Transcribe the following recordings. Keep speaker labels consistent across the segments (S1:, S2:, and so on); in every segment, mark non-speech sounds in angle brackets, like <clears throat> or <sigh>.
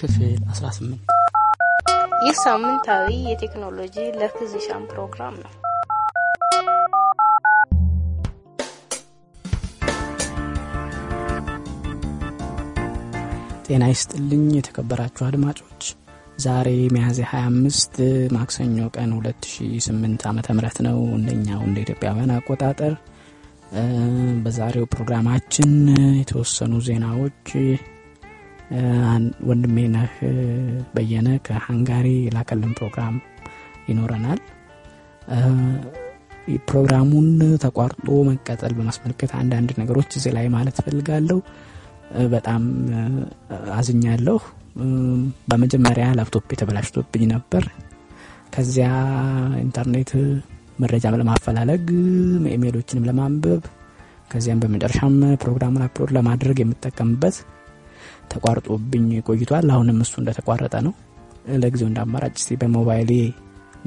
S1: ክፍል 18
S2: ይህ ሳምንታዊ የቴክኖሎጂ ለፊዚሻን ፕሮግራም ነው።
S1: ጤና ይስጥልኝ የተከበራችሁ አድማጮች። ዛሬ ሚያዝያ 25 ማክሰኞ ቀን 2008 ዓ ም ነው። እንደኛው እንደ ኢትዮጵያውያን አቆጣጠር። በዛሬው ፕሮግራማችን የተወሰኑ ዜናዎች ወንድሜ ነህ በየነ ከሃንጋሪ የላከልን ፕሮግራም ይኖረናል። ፕሮግራሙን ተቋርጦ መቀጠል በማስመልከት አንዳንድ ነገሮች እዚህ ላይ ማለት እፈልጋለሁ። በጣም አዝኛለሁ። በመጀመሪያ ላፕቶፕ የተበላሽቶብኝ ነበር። ከዚያ ኢንተርኔት መረጃ ለማፈላለግ ኢሜሎችንም ለማንበብ ከዚያም በመጨረሻም ፕሮግራሙን upload ለማድረግ የምጠቀምበት ተቋርጦብኝ ቆይቷል። አሁንም እሱ እንደተቋረጠ ነው። ለጊዜው እንደ አማራጭ ስ በሞባይሌ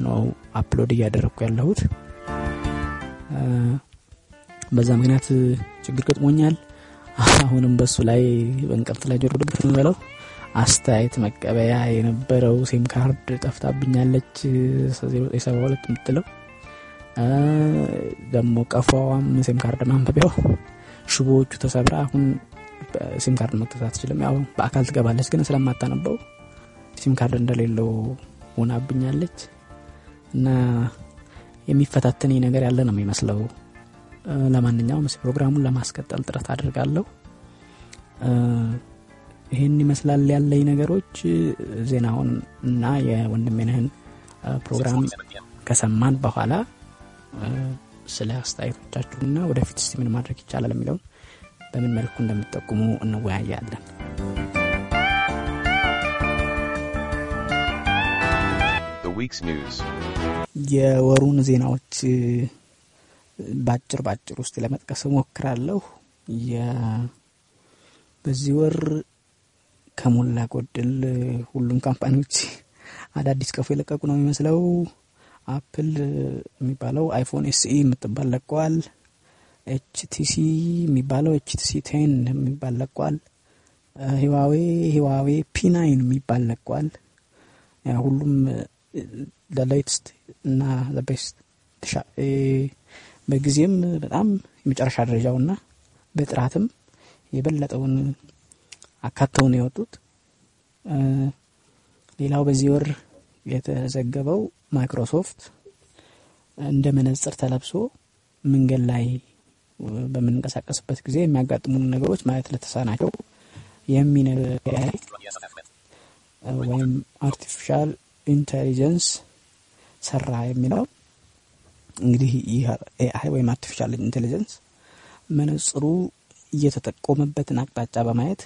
S1: ነው upload እያደረግኩ ያለሁት። በዛ ምክንያት ችግር ገጥሞኛል። አሁንም በሱ ላይ በእንቅርት ላይ ጆሮ ደግፍ የምትለው። አስተያየት መቀበያ የነበረው SIM card ጠፍታብኛለች ሰባ ሁለት የምትለው። ደግሞ ቀፎዋም SIM card ማንበቢያው። ሽቦዎቹ ተሰብራ አሁን SIM card መክተት አትችልም። ያው በአካል ትገባለች ግን ስለማታነበው SIM card እንደሌለው ሆናብኛለች። እና የሚፈታተነኝ ነገር ያለ ነው የሚመስለው። ለማንኛውም ፕሮግራሙን ለማስቀጠል ጥረት አድርጋለሁ ይህን ይመስላል ያለኝ ነገሮች። ዜናውን እና የወንድሜነህን ፕሮግራም ከሰማን በኋላ ስለ አስተያየቶቻችሁና ወደፊት ስ ምን ማድረግ ይቻላል የሚለውን በምን መልኩ እንደምትጠቁሙ እንወያያለን። የወሩን ዜናዎች በአጭር በአጭር ውስጥ ለመጥቀስ ሞክራለሁ በዚህ ወር ከሞላ ጎድል ሁሉም company ዎች አዳዲስ ቀፎ የለቀቁ ነው የሚመስለው። አፕል የሚባለው iPhone SE የምትባል ለቀዋል HTC የሚባለው HTC ten የሚባል ለቋል። Huawei Huawei P nine የሚባል ለቋል። ሁሉም ለ latest እና ለ best በጊዜም በጣም የመጨረሻ ደረጃው ና በጥራትም የበለጠውን አካተውን የወጡት። ሌላው በዚህ ወር የተዘገበው ማይክሮሶፍት እንደ መነጽር ተለብሶ መንገድ ላይ በምንንቀሳቀስበት ጊዜ የሚያጋጥሙን ነገሮች ማየት ለተሳናቸው የሚነገር ወይም artificial intelligence ሰራ የሚለው እንግዲህ ይህ AI ወይም artificial intelligence መነጽሩ እየተጠቆመበትን አቅጣጫ በማየት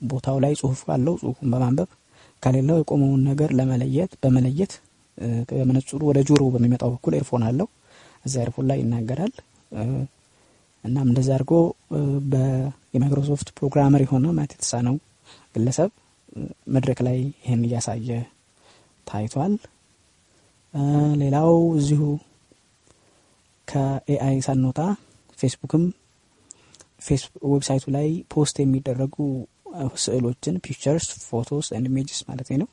S1: ቦታው ላይ ጽሁፍ ካለው ጽሁፉን በማንበብ ከሌላው የቆመውን ነገር ለመለየት በመለየት በመነጽሩ ወደ ጆሮ በሚመጣው በኩል earphone አለው። እዛ earphone ላይ ይናገራል እናም እንደዛ አድርጎ የማይክሮሶፍት programmer የሆነ ማየት የተሳነው ግለሰብ መድረክ ላይ ይህን እያሳየ ታይቷል። ሌላው እዚሁ ከ AI ሳንወጣ ፌስቡክም website ኡ ላይ post የሚደረጉ ስዕሎችን pictures photos and images ማለት ነው።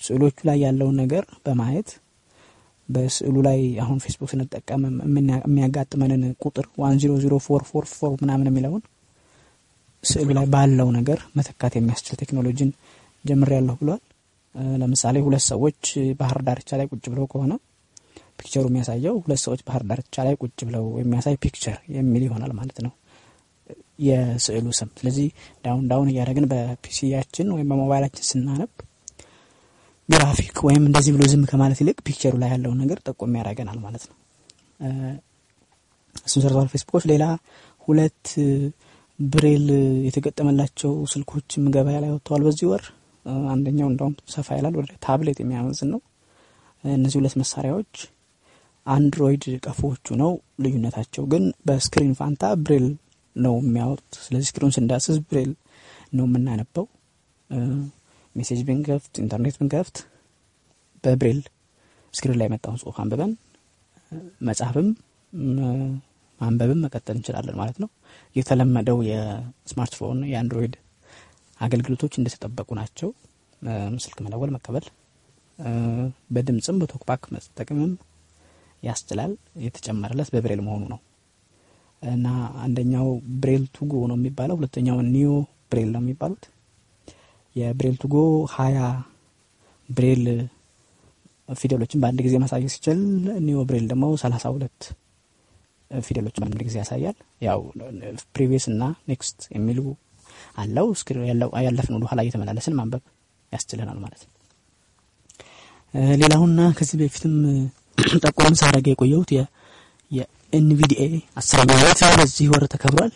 S1: ስዕሎቹ ላይ ያለውን ነገር በማየት በስዕሉ ላይ አሁን ፌስቡክ ስንጠቀም የሚያጋጥመንን ቁጥር one zero zero four four four ምናምን የሚለውን ስዕሉ ላይ ባለው ነገር መተካት የሚያስችል ቴክኖሎጂን ጀምርያለሁ ብሏል ለምሳሌ ሁለት ሰዎች ባህር ዳርቻ ላይ ቁጭ ብለው ከሆነ picture ኡ የሚያሳየው ሁለት ሰዎች ባህር ዳርቻ ላይ ቁጭ ብለው የሚያሳይ picture የሚል ይሆናል ማለት ነው። የስዕሉ ስም ስለዚህ down down እያደረግን በ PC ያችን ወይም በሞባይላችን ስናነብ graphic ወይም እንደዚህ ብሎ ዝም ከማለት ይልቅ picture ኡ ላይ ያለውን ነገር ጠቆም ያደረገናል ማለት ነው። እሱን ሰርተዋል ፌስቡኮች። ሌላ ሁለት ብሬል የተገጠመላቸው ስልኮችም ገበያ ላይ ወጥተዋል በዚህ ወር። አንደኛው እንደውም ሰፋ ይላል ወደ ታብሌት የሚያመዝን ነው። እነዚህ ሁለት መሳሪያዎች አንድሮይድ ቀፎዎቹ ነው ልዩነታቸው። ግን በ screen ፋንታ ብሬል ነው የሚያወጡት። ስለዚህ screen ስንዳስስ ብሬል ነው የምናነበው message ብንከፍት ኢንተርኔት ብንከፍት በብሬል screen ላይ የመጣውን ጽሁፍ አንብበን መጻፍም ማንበብም መቀጠል እንችላለን ማለት ነው የተለመደው የስማርትፎን የአንድሮይድ አገልግሎቶች እንደተጠበቁ ናቸው። ስልክ መደወል፣ መቀበል፣ በድምፅም በ TalkBack መጠቀምም ያስችላል። የተጨመረለት በብሬል መሆኑ ነው እና አንደኛው ብሬል ቱጎ ነው የሚባለው፣ ሁለተኛው ኒዮ ብሬል ነው የሚባሉት። የብሬል ቱጎ ሀያ ብሬል ፊደሎችን በአንድ ጊዜ ማሳየት ሲችል ኒዮ ብሬል ደግሞ ሰላሳ ሁለት ፊደሎችን በአንድ ጊዜ ያሳያል። ያው previous እና next የሚሉ አለው። ያለፍን ወደ ኋላ እየተመላለስን ማንበብ ያስችለናል ማለት ነው። ሌላውና ከዚህ በፊትም <clears throat> ጠቆም ሳረገ የቆየሁት የኤንቪዲኤ አስረኛ ዓመት በዚህ ወር ተከብሯል።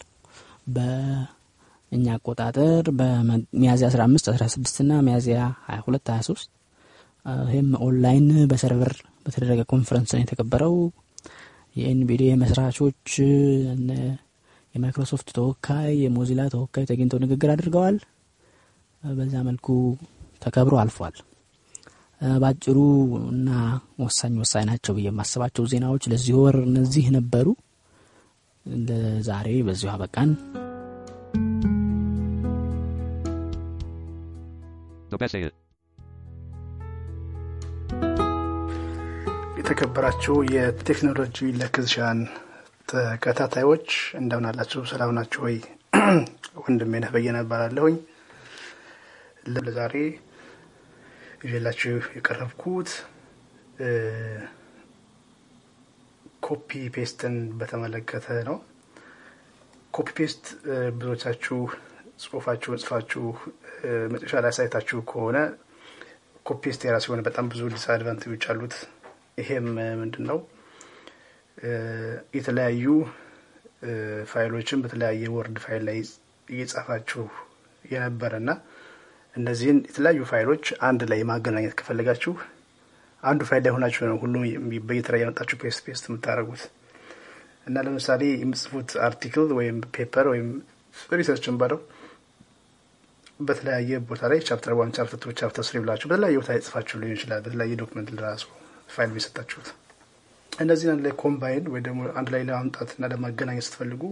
S1: በእኛ አቆጣጠር በሚያዝያ አስራ አምስት አስራ ስድስትና ሚያዝያ ሀያ ሁለት ሀያ ሶስት ይህም online በ server በተደረገ ኮንፈረንስ ነው የተከበረው። የኤንቪዲኤ መስራቾች የማይክሮሶፍት ተወካይ፣ የሞዚላ ተወካይ ተገኝተው ንግግር አድርገዋል። በዛ መልኩ ተከብሮ አልፏል። ባጭሩ እና ወሳኝ ወሳኝ ናቸው ብዬ የማስባቸው ዜናዎች ለዚህ ወር እነዚህ ነበሩ። ለዛሬ በዚሁ አበቃን።
S3: የተከበራችሁ የቴክኖሎጂ ለክዝሻን ተከታታዮች እንደምን አላችሁ? ሰላም ናችሁ ወይ? <clears throat> ወንድሜ ነህ በየነ እባላለሁኝ። ለዛሬ ይዤላችሁ የቀረብኩት copy paste ን በተመለከተ ነው። copy paste ብዙዎቻችሁ ጽሁፋችሁ ጽፋችሁ መጨረሻ ላይ አይታችሁ ከሆነ ኮፒ የራሱ የሆነ በጣም ብዙ disadvantage ኦች አሉት። ይሄም ምንድን ነው? የተለያዩ ፋይሎችን በተለያየ word file ላይ እየጻፋችሁ የነበረ እና እነዚህን የተለያዩ ፋይሎች አንድ ላይ ማገናኘት ከፈለጋችሁ አንዱ ፋይል ላይ ሆናችሁ ነው ሁሉም በየተራ ያመጣችሁ paste paste የምታደርጉት እና ለምሳሌ የምጽፉት article ወይም paper ወይም research ን ባለው በተለያየ ቦታ ላይ chapter one chapter two chapter three ብላችሁ በተለያየ ቦታ ላይ ጽፋችሁ ሊሆን ይችላል። በተለያየ document ለራሱ ፋይል የሰጣችሁት እነዚህን አንድ ላይ combine ወይ ደግሞ አንድ ላይ ለማምጣት እና ለማገናኘት ስትፈልጉ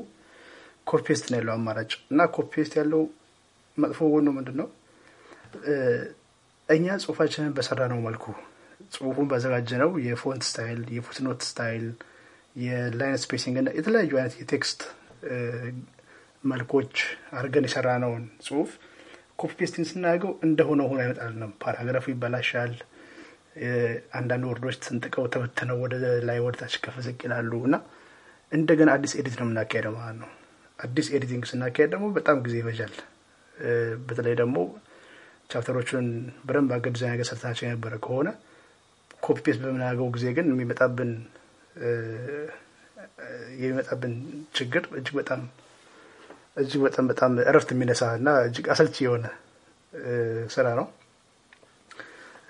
S3: copy paste ነው ያለው አማራጭ እና copy paste ያለው መጥፎ ጎኑ ምንድን ነው? እኛ ጽሁፋችንን በሰራነው መልኩ ጽሁፉን ባዘጋጀነው የ font style፣ የ footnote style፣ የ line spacing እና የተለያዩ አይነት የ text መልኮች አድርገን የሰራነውን ጽሁፍ copy pasting ስናደርገው እንደሆነ ሆኖ አይመጣልንም። paragraph ኡ ይበላሻል። አንዳንድ word ኦች ስንጥቀው ተበትነው ወደ ላይ ወደ ታች ከፍ ዝቅ ይላሉ እና እንደገና አዲስ edit ነው የምናካሄደው ማለት ነው። አዲስ editing ስናካሄድ ደግሞ በጣም ጊዜ ይፈጃል። በተለይ ደግሞ chapter ኦቹን በደንብ አገር ዲዛይን ነገር ሰርታቸው የነበረ ከሆነ copy paste በምናደርገው ጊዜ ግን የሚመጣብን የሚመጣብን ችግር እጅግ በጣም እጅግ በጣም በጣም እረፍት የሚነሳ እና እጅግ አሰልቺ የሆነ ስራ ነው።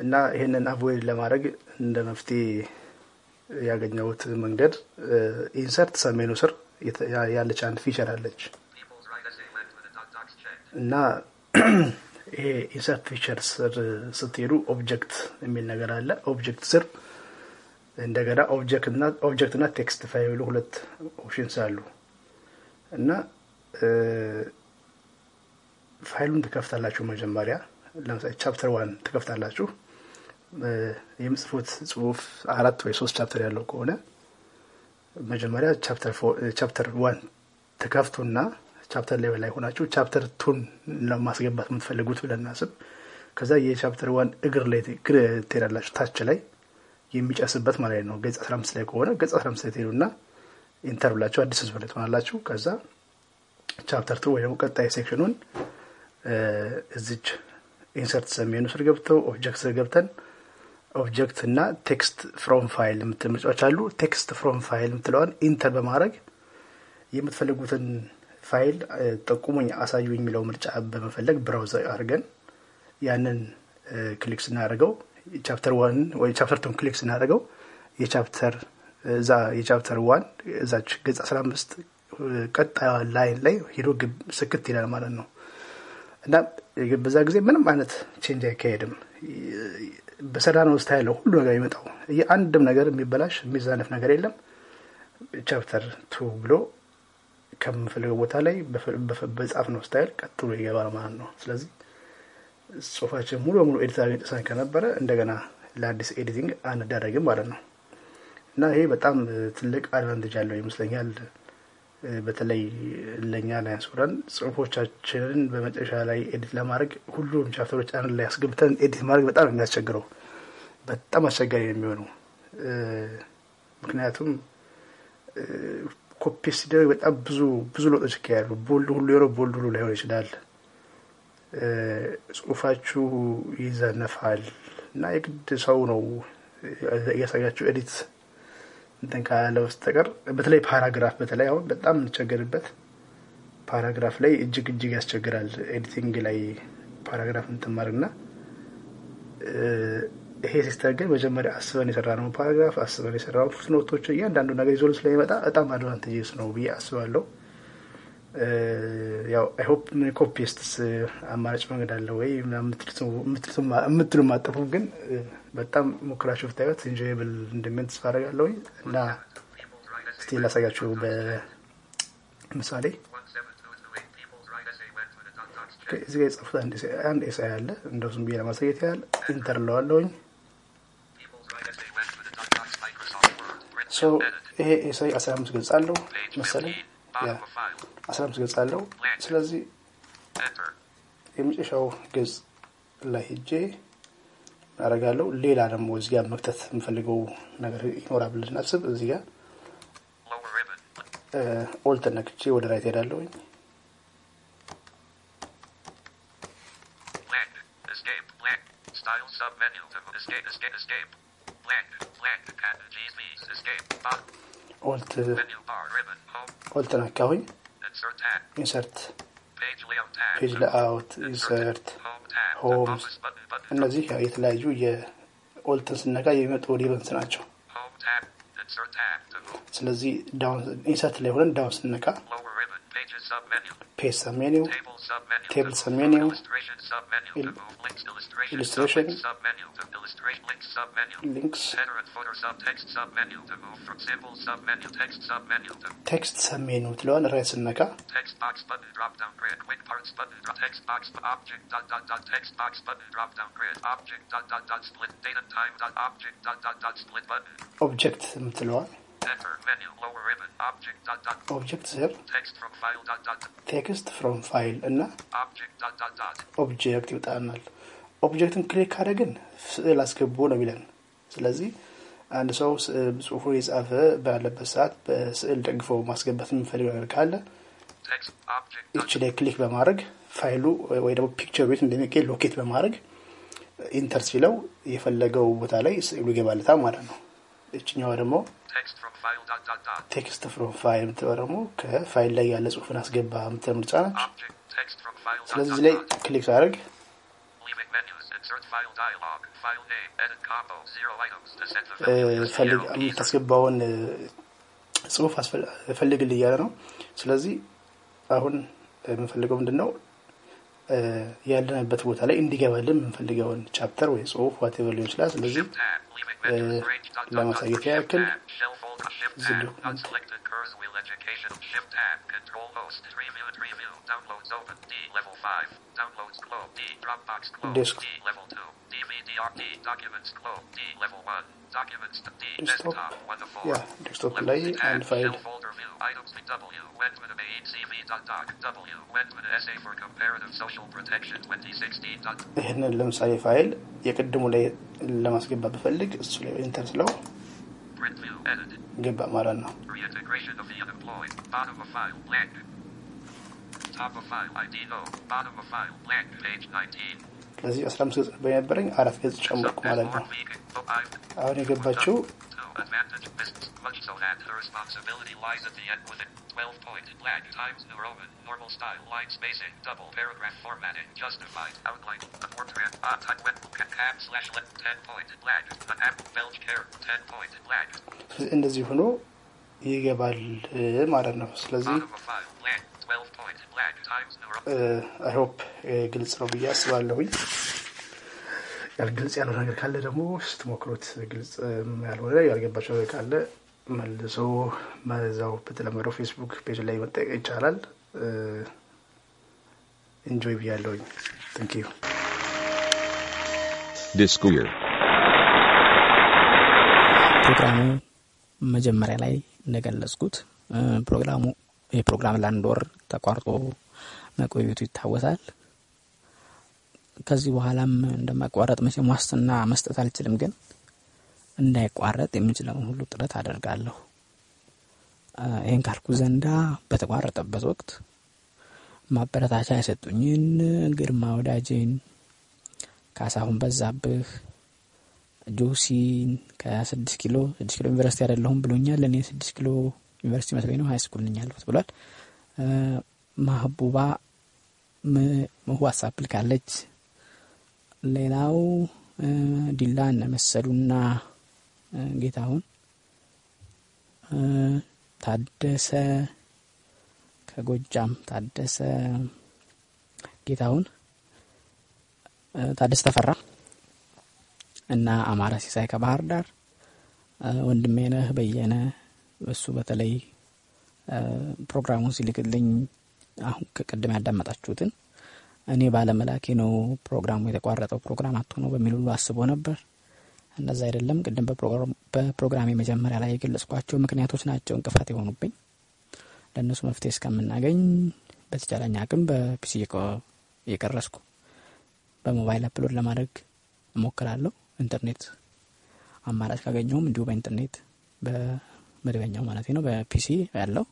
S3: እና ይህንን avoid ለማድረግ እንደ መፍትሄ ያገኘሁት መንገድ insert submenu ስር ያለች አንድ feature አለች። እና <clears throat> ይሄ insert feature ስር ስትሄዱ object የሚል ነገር አለ። object ስር እንደገና object እና text ፋይሉ ሁለት options አሉ። እና ፋይሉን ትከፍታላችሁ። መጀመሪያ ለምሳሌ chapter one ትከፍታላችሁ። የምጽፉት ጽሁፍ አራት ወይ ሶስት chapter ያለው ከሆነ መጀመሪያ chapter one ትከፍቱና chapter level ላይ ሆናችሁ chapter two ን ለማስገባት የምትፈልጉት ብለን እናስብ። ከዛ የ chapter one እግር ላይ ትሄዳላችሁ፣ ታች ላይ የሚጨርስበት ማለት ነው። ገጽ አስራ አምስት ላይ ከሆነ ገጽ አስራ አምስት ላይ ትሄዱና enter ብላችሁ አዲስ ህዝብ ላይ ትሆናላችሁ። ከዛ chapter two ወይ ደግሞ ቀጣይ section ኡን እዚች insert submenu ስር ገብተው object ስር ገብተን object እና text from file የምትል ምርጫዎች አሉ። text from file የምትለዋን enter በማድረግ የምትፈልጉትን ፋይል ጠቁሙኝ፣ አሳዩ የሚለው ምርጫ በመፈለግ browse አድርገን ያንን click ስናደርገው chapter one ወይ chapter two ን click ስናደርገው የ chapter እዛ የ chapter one እዛች ገጽ አስራ አምስት ቀጣዩ ላይን ላይ ሂዶ ስክት ይላል ማለት ነው እና በዛ ጊዜ ምንም አይነት change አይካሄድም። በሰራነው style ሁሉ ነገር የሚመጣው የአንድም ነገር የሚበላሽ የሚዛነፍ ነገር የለም። chapter two ብሎ ከምፈልገው ቦታ ላይ በጻፍነው style ቀጥሎ ይገባል ማለት ነው። ስለዚህ ጽሁፋችን ሙሉ በሙሉ edit አድርገን ከነበረ እንደገና ለአዲስ editing አንዳረግም ማለት ነው እና ይሄ በጣም ትልቅ advantage አለው ይመስለኛል። በተለይ ለእኛ ያንስረን ጽሁፎቻችንን በመጨረሻ ላይ edit ለማድረግ ሁሉም chapter ኦች አንድ ላይ ያስገብተን edit ማድረግ በጣም የሚያስቸግረው በጣም አስቸጋሪ ነው የሚሆነው። ምክንያቱም ኮፒ ሲደረግ በጣም ብዙ ብዙ ለውጦች ይካሄዳሉ። bold ሁሉ የሮ bold ሁሉ ላይሆን ይችላል። ጽሁፋችሁ ይዘነፋል እና የግድ ሰው ነው እያሳያችሁ edit እንትን ካለ በስተቀር በተለይ paragraph በተለይ አሁን በጣም የምንቸገርበት paragraph ላይ እጅግ እጅግ ያስቸግራል። editing ላይ paragraph እንትን ማድረግ እና ይሄ system ግን መጀመሪያ አስበን የሰራነው paragraph አስበን የሰራ footnote ኦች እያንዳንዱ ነገር ይዞ ስለሚመጣ በጣም advantageous ነው ብዬ አስባለሁ። ያው I hope copy paste አማራጭ መንገድ አለ ወይ የምትሉ ማጠፉ ግን በጣም ሞክራችሁ ብታዩት enjoyable እንደሚሆን ተስፋ አደርጋለሁ። እና እስቲ ላሳያችሁ በምሳሌ እዚህ ጋ የጻፉት አንድ essay አለ። እንደው ዝም ብዬ ለማሳየት ያህል enter እለዋለሁኝ ይሄ essay አስራ አምስት ገጽ አለው መሰለኝ አስራ አምስት ገጽ አለው። ስለዚህ የመጨረሻው ገጽ ላይ ሄጄ አረጋለሁ ሌላ ደግሞ እዚህ ጋር መክተት የምፈልገው ነገር ይኖራል ብለን ስናስብ እዚህ ጋር Alt ነክቼ ወደ right ሄዳለሁኝ Alt Alt ነካሁኝ insert page layout insert home እነዚህ የተለያዩ የ Alt ን ስነካ የሚመጡ ribbons ናቸው። ስለዚህ insert ላይ ሆነን down ስነካ submenu. Paste submenu. Table
S4: submenu. Table submenu. Illustration submenu. Il links illustration. Illustration. Submenu. Illustration links submenu.
S3: Links.
S4: Header and footer subtext submenu. To move from symbol submenu. Text submenu.
S3: Text submenu. تلون الرئيس النكا.
S4: Text box button drop down grid. Quick parts button drop. Text box object dot dot dot. Text box button drop down grid. Object dot dot dot. Split date and time dot object dot dot dot. Split button.
S3: Object تلون. ሰብ ሜኒው፣ ኢሉስትሬሽን፣ ሊንክስ፣ ቴክስት ሰብ ሜኒው ትለዋል። ራይት ስነካ ኦብጀክት የምትለዋል ኦብጀክት ስር ቴክስት ፍሮም ፋይል እና object ይወጣናል። object ን click ካደረግን ስዕል አስገቡ ነው የሚለን። ስለዚህ አንድ ሰው ጽሁፉን የጻፈ ባለበት ሰዓት በስዕል ደግፎ ማስገባት የምንፈልገው ነገር ካለ ይች ላይ click በማድረግ ፋይሉ ወይ ደግሞ picture የት እንደሚገኝ locate በማድረግ enter ሲለው የፈለገው ቦታ ላይ ስዕሉ ይገባለታል ማለት ነው። ይችኛዋ ደግሞ text from file የምትለው ደግሞ ከፋይል ላይ ያለ ጽሁፍን አስገባ የምትለው ምርጫ ነች። ስለዚህ እዚህ ላይ click ሳደርግ የምታስገባውን ጽሁፍ ፈልግልህ እያለ ነው። ስለዚህ አሁን የምንፈልገው ምንድን ነው? ያለንበት ቦታ ላይ እንዲገባልን የምንፈልገውን chapter ወይ ጽሁፍ whatever ሊሆን ይችላል። ስለዚህ ለማሳየት ያክል እዚህ ዶክመንት ዴስክቶፕ ላይ አንድ ፋይል ይህንን ለምሳሌ ፋይል የቅድሙ ላይ ለማስገባት ብፈልግ እሱ ላይ ኢንተር ስለው ገባ ማለት ነው። ስለዚህ አስራ አምስት ገጽ በነበረኝ አራት ገጽ ጨመርኩ ማለት ነው። አሁን የገባችው እንደዚህ ሆኖ ይገባል ማለት ነው። ስለዚህ I hope ግልጽ ነው ብዬ አስባለሁኝ። ግልጽ ያለው ነገር ካለ ደግሞ ስትሞክሩት፣ ግልጽ ያልሆነ ያልገባችሁ ነገር ካለ መልሶ እዛው በተለመደው ፌስቡክ page ላይ መጠየቅ ይቻላል። enjoy ብያለሁኝ። thank you
S5: Discours.
S1: ፕሮግራሙ መጀመሪያ ላይ እንደገለጽኩት እ ፕሮግራሙ ይህ ፕሮግራም ለአንድ ወር ተቋርጦ መቆየቱ ይታወሳል። ከዚህ በኋላም እንደማቋረጥ መቼም ዋስትና መስጠት አልችልም፣ ግን እንዳይቋረጥ የምችለውን ሁሉ ጥረት አደርጋለሁ። ይህን ካልኩ ዘንዳ በተቋረጠበት ወቅት ማበረታቻ የሰጡኝን ግርማ ወዳጄን፣ ካሳሁን በዛብህ፣ ጆሲን ከስድስት ኪሎ ስድስት ኪሎ ዩኒቨርሲቲ አይደለሁም ብሎኛል። እኔ ስድስት ኪሎ ዩኒቨርሲቲ መስሎኝ ነው ሀይ ነኝ ያለሁት ብሏል። ማህቡባ ዋትሳፕ ልካለች። ሌላው ዲላ መሰሉና ጌታሁን ታደሰ ከጎጃም ታደሰ ጌታሁን ታደሰ ተፈራ እና አማራ ሲሳይ ከባህር ዳር እ ወንድሜነህ በየነ እሱ በተለይ ፕሮግራሙን ሲልክልኝ አሁን ከቅድም ያዳመጣችሁትን እኔ ባለመላኬ ነው ፕሮግራሙ የተቋረጠው ፕሮግራም አቶ ነው በሚል ሁሉ አስቦ ነበር። እንደዛ አይደለም። ቅድም በፕሮግራሜ መጀመሪያ ላይ የገለጽኳቸው ምክንያቶች ናቸው እንቅፋት የሆኑብኝ። ለእነሱ መፍትሄ እስከምናገኝ በተቻለኝ አቅም በ PC እየቀረጽኩ በሞባይል upload ለማድረግ እሞክራለሁ። ኢንተርኔት አማራጭ ካገኘውም እንዲሁ በኢንተርኔት በመደበኛው ማለት ነው በ PC ያለው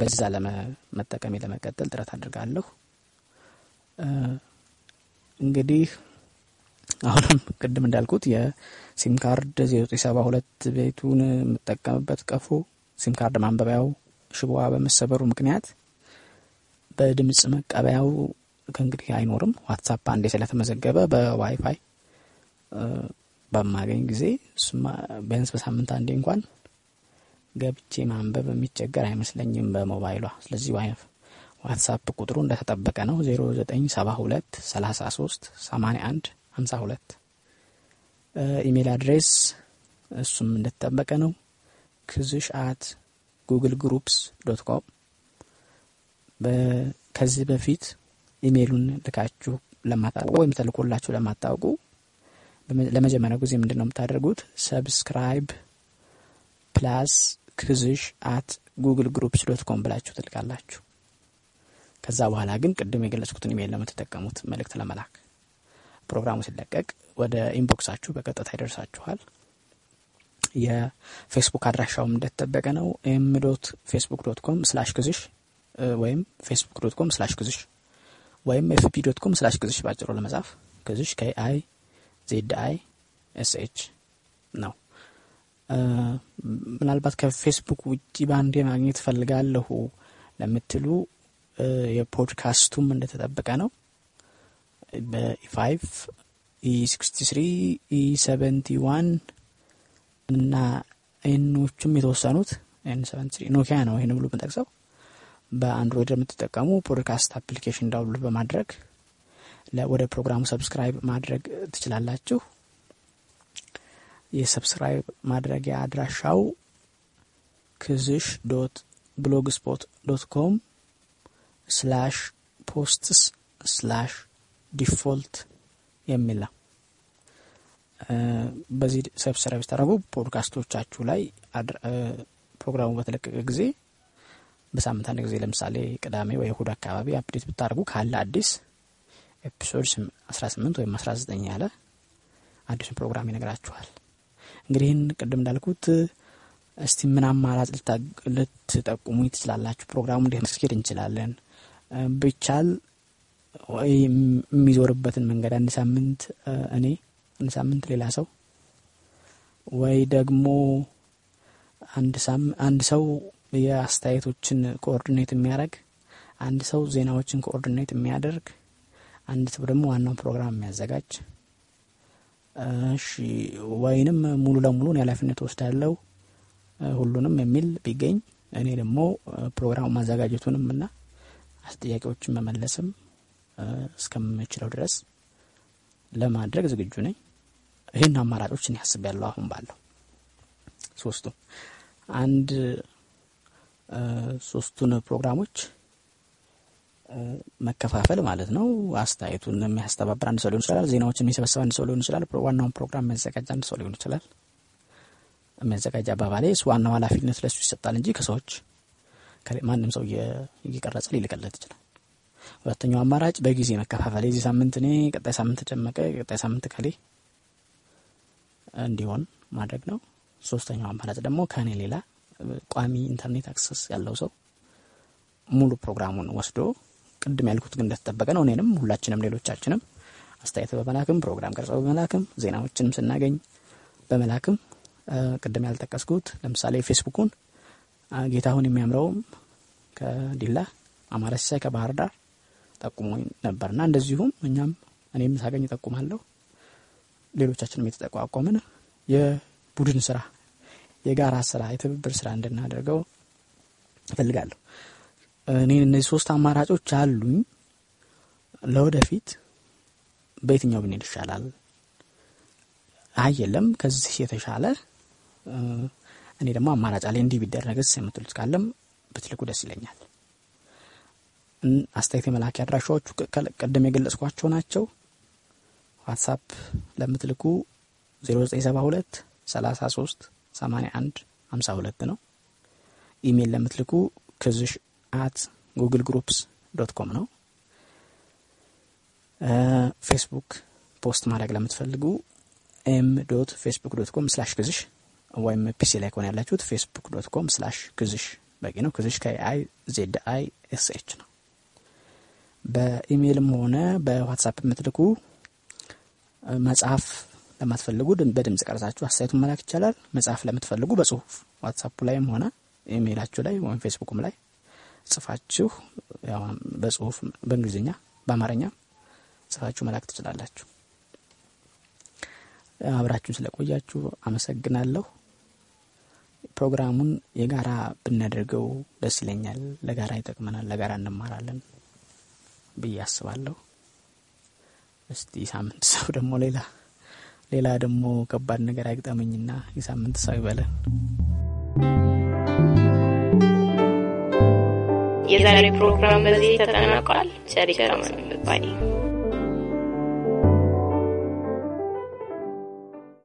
S1: በዛ ለመጠቀሜ ለመቀጠል ጥረት አድርጋለሁ። እንግዲህ አሁንም ቅድም እንዳልኩት የ SIM card ዘጠኝ ሰባ ሁለት ቤቱን የምጠቀምበት ቀፎ SIM card ማንበቢያው ሽቦዋ በመሰበሩ ምክንያት በድምጽ መቀበያው ከእንግዲህ አይኖርም። ዋትሳፕ አንዴ ስለተመዘገበ በዋይፋይ በማገኝ ጊዜ ቢያንስ በሳምንት አንዴ እንኳን ገብቼ ማንበብ የሚቸገር አይመስለኝም በሞባይሏ። ስለዚህ ዋትሳፕ ቁጥሩ እንደተጠበቀ ነው። ዜሮ ዘጠኝ ሰባ ሁለት ሰላሳ ሶስት ሰማኒያ አንድ ሀምሳ ሁለት email address እሱም እንደተጠበቀ ነው። ክዝሽ at Google Groups dot com ከዚህ በፊት ኢሜይሉን ልካችሁ ለማታውቁ ወይም ተልኮላችሁ ለማታውቁ ለመጀመሪያ ጊዜ ምንድን ነው የምታደርጉት? subscribe plus ክዝሽ at Google Groups dot com ብላችሁ ትልካላችሁ። ከዛ በኋላ ግን ቅድም የገለጽኩትን ኢሜይል ለምትጠቀሙት መልእክት ለመላክ ፕሮግራሙ ሲለቀቅ ወደ inbox አችሁ በቀጥታ ይደርሳችኋል። የፌስቡክ አድራሻውም እንደተጠበቀ ነው። M dot Facebook dot com slash ክዝሽ ወይም Facebook dot com slash ክዝሽ ወይም FB dot com slash ክዝሽ ባጭሩ ለመጻፍ ክዝሽ K I Z I S H ነው። ምናልባት ከፌስቡክ ውጭ በአንዴ ማግኘት ፈልጋለሁ ለምትሉ የፖድካስቱም እንደተጠበቀ ነው። በ E five E sixty three E seventy one እና ኤኖቹም የተወሰኑት N seventy three ኖኪያ ነው። ይህን ብሎ ብንጠቅሰው በአንድሮይድ የምትጠቀሙ podcast application download በማድረግ ወደ ፕሮግራሙ subscribe ማድረግ ትችላላችሁ። የ subscribe ማድረጊያ አድራሻው ክዝሽ dot blogspot dot com slash posts slash default የሚል ነው። በዚህ subscribe ስታደርጉ ፖድካስቶቻችሁ ላይ ፕሮግራሙ በተለቀቀ ጊዜ በሳምንት አንድ ጊዜ ለምሳሌ ቅዳሜ ወይ እሁድ አካባቢ update ብታደርጉ ካለ አዲስ episode 18 ወይም 19 ያለ አዲሱን ፕሮግራም ይነግራችኋል። እንግዲህ ይህን ቅድም እንዳልኩት እስቲ ምን አማራጭ ልትጠቁሙ ትችላላችሁ? ፕሮግራሙ እንዴት ማስኬድ እንችላለን? ብቻል የሚዞርበትን መንገድ አንድ ሳምንት እኔ አንድ ሳምንት ሌላ ሰው ወይ ደግሞ አንድ ሰው የአስተያየቶችን coordinate የሚያደርግ አንድ ሰው ዜናዎችን coordinate የሚያደርግ አንድ ሰው ደግሞ ዋናውን ፕሮግራም የሚያዘጋጅ እሺ፣ ወይንም ሙሉ ለሙሉ ኃላፊነት ወስዳለው ሁሉንም የሚል ቢገኝ እኔ ደግሞ ፕሮግራሙ ማዘጋጀቱንም እና ጥያቄዎችን መመለስም እስከምችለው ድረስ ለማድረግ ዝግጁ ነኝ። ይህን አማራጮችን ያስብ ያለው አሁን ባለው ሶስቱ አንድ ሶስቱን ፕሮግራሞች መከፋፈል ማለት ነው። አስተያየቱን የሚያስተባብር አንድ ሰው ሊሆን ይችላል። ዜናዎችን የሚሰበስብ አንድ ሰው ሊሆን ይችላል። ዋናውን ፕሮግራም የሚያዘጋጅ አንድ ሰው ሊሆን ይችላል። የሚያዘጋጅ አባባሌ ዋናው ኃላፊነት ለሱ ይሰጣል እንጂ ከሰዎች ማንም ሰው እየቀረጸ ሊልክለት ይችላል። ሁለተኛው አማራጭ በጊዜ መከፋፈል፣ የዚህ ሳምንት እኔ፣ ቀጣይ ሳምንት ደመቀ፣ ቀጣይ ሳምንት እከሌ እንዲሆን ማድረግ ነው። ሶስተኛው አማራጭ ደግሞ ከእኔ ሌላ ቋሚ internet access ያለው ሰው ሙሉ ፕሮግራሙን ወስዶ ቅድም ያልኩት ግን እንደተጠበቀ ነው። እኔንም ሁላችንም ሌሎቻችንም አስተያየት በመላክም ፕሮግራም ቀርጸው በመላክም ዜናዎችንም ስናገኝ በመላክም ቅድም ያልጠቀስኩት ለምሳሌ ፌስቡኩን ጌታሁን የሚያምረውም ከዲላ አማራ ሲሳይ ከባህር ዳር ጠቁሞኝ ነበርና እንደዚሁም እኛም እኔም ሳገኝ ጠቁማለሁ። ሌሎቻችንም የተጠቋቋምን የቡድን ስራ፣ የጋራ ስራ፣ የትብብር ስራ እንድናደርገው እፈልጋለሁ። እኔ እነዚህ ሶስት አማራጮች አሉኝ። ለወደፊት በየትኛው ብንሄድ ይሻላል? አይ የለም ከዚህ የተሻለ እኔ ደግሞ አማራጭ አለ እንዲህ ቢደረግስ የምትሉት ካለም ብትልኩ ደስ ይለኛል። አስተያየት የመላኪያ አድራሻዎቹ ቀደም የገለጽኳቸው ናቸው። WhatsApp ለምትልኩ 0972 33 81 52 ነው። ኢሜይል ለምትልኩ ክዝሽ at Google Groups dot com ነው። Facebook post ማድረግ ለምትፈልጉ m dot Facebook dot com slash ክዝሽ ወይም PC ላይ ከሆነ ያላችሁት Facebook dot com slash ክዝሽ በቂ ነው። ክዝሽ K I Z I S H ነው። በኢሜይልም ሆነ በዋትሳፕ የምትልኩ መጽሐፍ ለማትፈልጉ በድምጽ ቀርጻችሁ አስተያየቱን መላክ ይቻላል። መጽሐፍ ለምትፈልጉ በጽሁፍ ዋትሳፑ ላይም ሆነ ኢሜይላችሁ ላይ ወይም ፌስቡክም ላይ ጽፋችሁ በጽሁፍ በእንግሊዝኛ በአማርኛ ጽፋችሁ መላክ ትችላላችሁ። አብራችሁን ስለቆያችሁ አመሰግናለሁ። ፕሮግራሙን የጋራ ብናደርገው ደስ ይለኛል። ለጋራ ይጠቅመናል፣ ለጋራ እንማራለን ብዬ አስባለሁ። እስቲ ሳምንት ሰው ደግሞ ሌላ ሌላ ደግሞ ከባድ ነገር አይግጠመኝና የሳምንት ሰው ይበለን።
S2: የዛሬ ፕሮግራም በዚህ ተጠናቋል። ይግጠመን ባይ